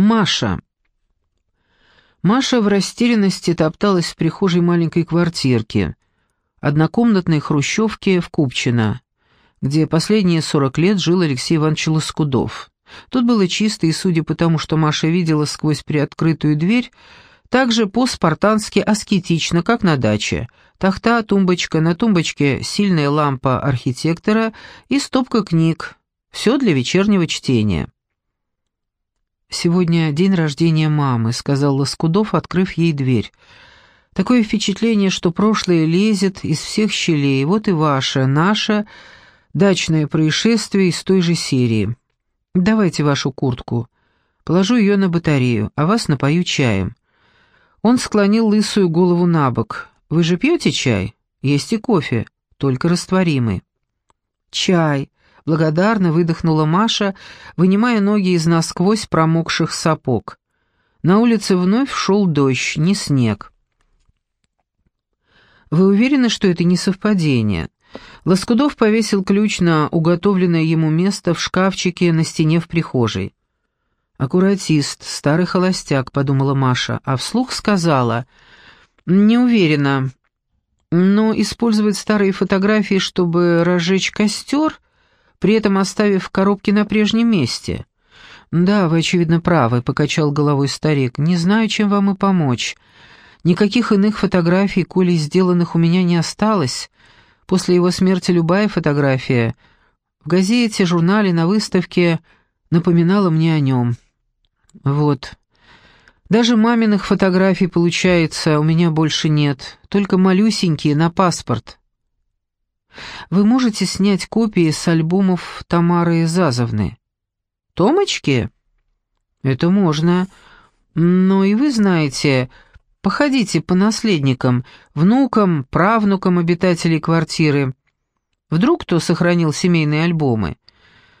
Маша. Маша в растерянности топталась в прихожей маленькой квартирки, однокомнатной хрущевки в Купчино, где последние сорок лет жил Алексей Иванович Лоскудов. Тут было чисто, и, судя по тому, что Маша видела сквозь приоткрытую дверь, также по-спартански аскетично, как на даче. Тахта, тумбочка, на тумбочке сильная лампа архитектора и стопка книг. Все для вечернего чтения. «Сегодня день рождения мамы», — сказал Лоскудов, открыв ей дверь. «Такое впечатление, что прошлое лезет из всех щелей. Вот и ваше, наше дачное происшествие из той же серии. Давайте вашу куртку. Положу ее на батарею, а вас напою чаем». Он склонил лысую голову на бок. «Вы же пьете чай? Есть и кофе, только растворимый». «Чай», — благодарно выдохнула Маша, вынимая ноги из насквозь промокших сапог. На улице вновь шел дождь, не снег. «Вы уверены, что это не совпадение?» Лоскудов повесил ключ на уготовленное ему место в шкафчике на стене в прихожей. «Аккуратист, старый холостяк», — подумала Маша, а вслух сказала. «Не уверена. Но использовать старые фотографии, чтобы разжечь костер, при этом оставив коробки на прежнем месте». «Да, вы, очевидно, правы», — покачал головой старик. «Не знаю, чем вам и помочь. Никаких иных фотографий, коли сделанных у меня не осталось. После его смерти любая фотография в газете, журнале, на выставке напоминала мне о нем». Вот. Даже маминых фотографий, получается, у меня больше нет, только малюсенькие на паспорт. Вы можете снять копии с альбомов Тамары Зазовны? Томочки? Это можно. Но и вы знаете, походите по наследникам, внукам, правнукам обитателей квартиры. Вдруг кто сохранил семейные альбомы?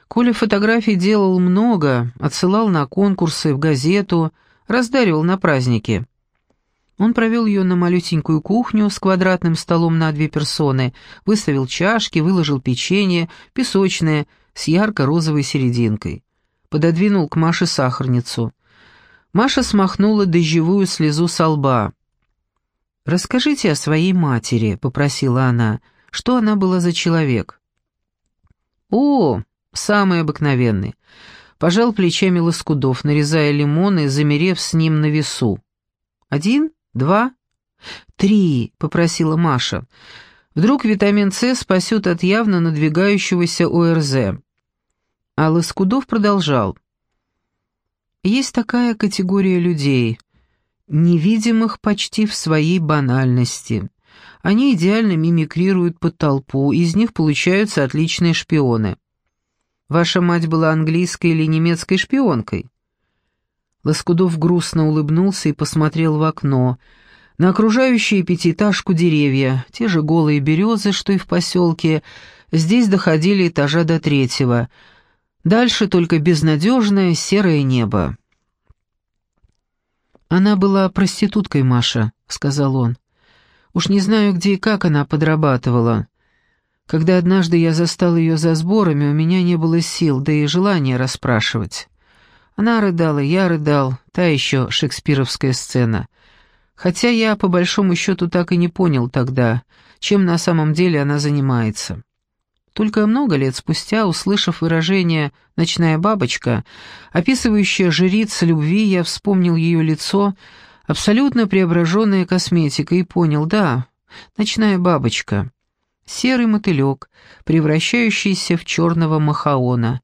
Коля фотографий делал много, отсылал на конкурсы, в газету, раздаривал на праздники. Он провел ее на малюсенькую кухню с квадратным столом на две персоны, выставил чашки, выложил печенье, песочное, с ярко-розовой серединкой. Пододвинул к Маше сахарницу. Маша смахнула дождевую слезу со лба. «Расскажите о своей матери», — попросила она. «Что она была за человек?» «О, Самый обыкновенный. Пожал плечами Лоскудов, нарезая лимоны, замерев с ним на весу. «Один? Два?» «Три», — попросила Маша. «Вдруг витамин С спасет от явно надвигающегося ОРЗ». А Лоскудов продолжал. «Есть такая категория людей, невидимых почти в своей банальности. Они идеально мимикрируют под толпу, из них получаются отличные шпионы». Ваша мать была английской или немецкой шпионкой?» Лоскудов грустно улыбнулся и посмотрел в окно. На окружающие пятиэтажку деревья, те же голые березы, что и в поселке, здесь доходили этажа до третьего. Дальше только безнадежное серое небо. «Она была проституткой, Маша», — сказал он. «Уж не знаю, где и как она подрабатывала. Когда однажды я застал ее за сборами, у меня не было сил, да и желания расспрашивать. Она рыдала, я рыдал, та еще шекспировская сцена. Хотя я, по большому счету, так и не понял тогда, чем на самом деле она занимается. Только много лет спустя, услышав выражение «ночная бабочка», описывающее жриц любви, я вспомнил ее лицо, абсолютно преображенное косметикой, и понял, да, ночная бабочка серый мотылек, превращающийся в черного махаона.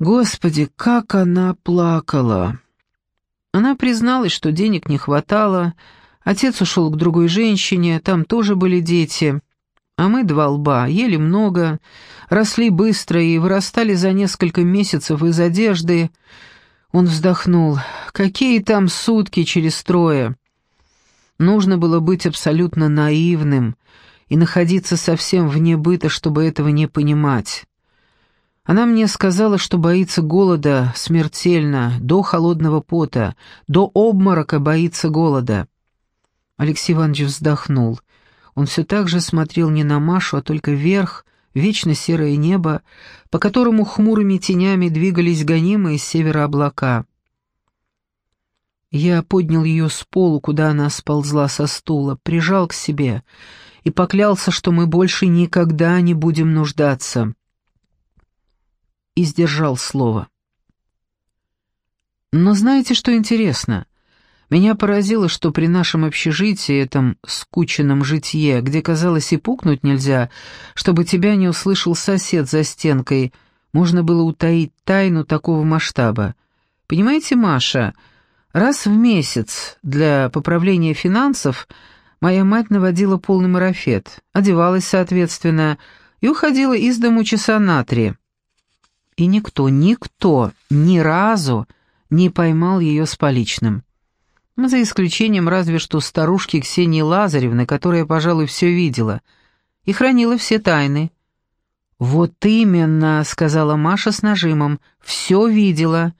Господи, как она плакала! Она призналась, что денег не хватало, отец ушел к другой женщине, там тоже были дети, а мы два лба, ели много, росли быстро и вырастали за несколько месяцев из одежды. Он вздохнул. Какие там сутки через трое? Нужно было быть абсолютно наивным — и находиться совсем вне быта, чтобы этого не понимать. Она мне сказала, что боится голода смертельно, до холодного пота, до обморока боится голода. Алексей Иванович вздохнул. Он все так же смотрел не на Машу, а только вверх, вечно серое небо, по которому хмурыми тенями двигались гонимые с севера облака. Я поднял ее с полу, куда она сползла со стула, прижал к себе и поклялся, что мы больше никогда не будем нуждаться. И сдержал слово. Но знаете, что интересно? Меня поразило, что при нашем общежитии, этом скученном житье, где, казалось, и пукнуть нельзя, чтобы тебя не услышал сосед за стенкой, можно было утаить тайну такого масштаба. Понимаете, Маша, раз в месяц для поправления финансов моя мать наводила полный марафет, одевалась соответственно и уходила из дому часа на три. И никто, никто, ни разу не поймал ее с поличным. За исключением разве что старушки Ксении Лазаревны, которая, пожалуй, все видела и хранила все тайны. «Вот именно», — сказала Маша с нажимом, — «все видела».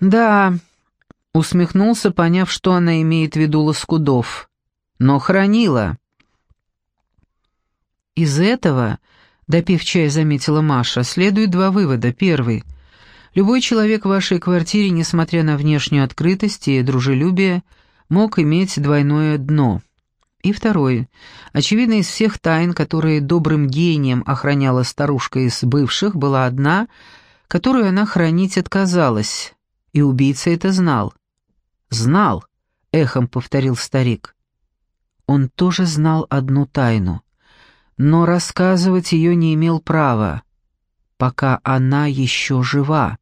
«Да», — усмехнулся, поняв, что она имеет в виду Лоскудов, — «но хранила». Из этого, допив чай, заметила Маша, следует два вывода. Первый — Любой человек в вашей квартире, несмотря на внешнюю открытость и дружелюбие, мог иметь двойное дно. И второе. Очевидно, из всех тайн, которые добрым гением охраняла старушка из бывших, была одна, которую она хранить отказалась, и убийца это знал. «Знал», — эхом повторил старик. Он тоже знал одну тайну, но рассказывать ее не имел права, пока она еще жива.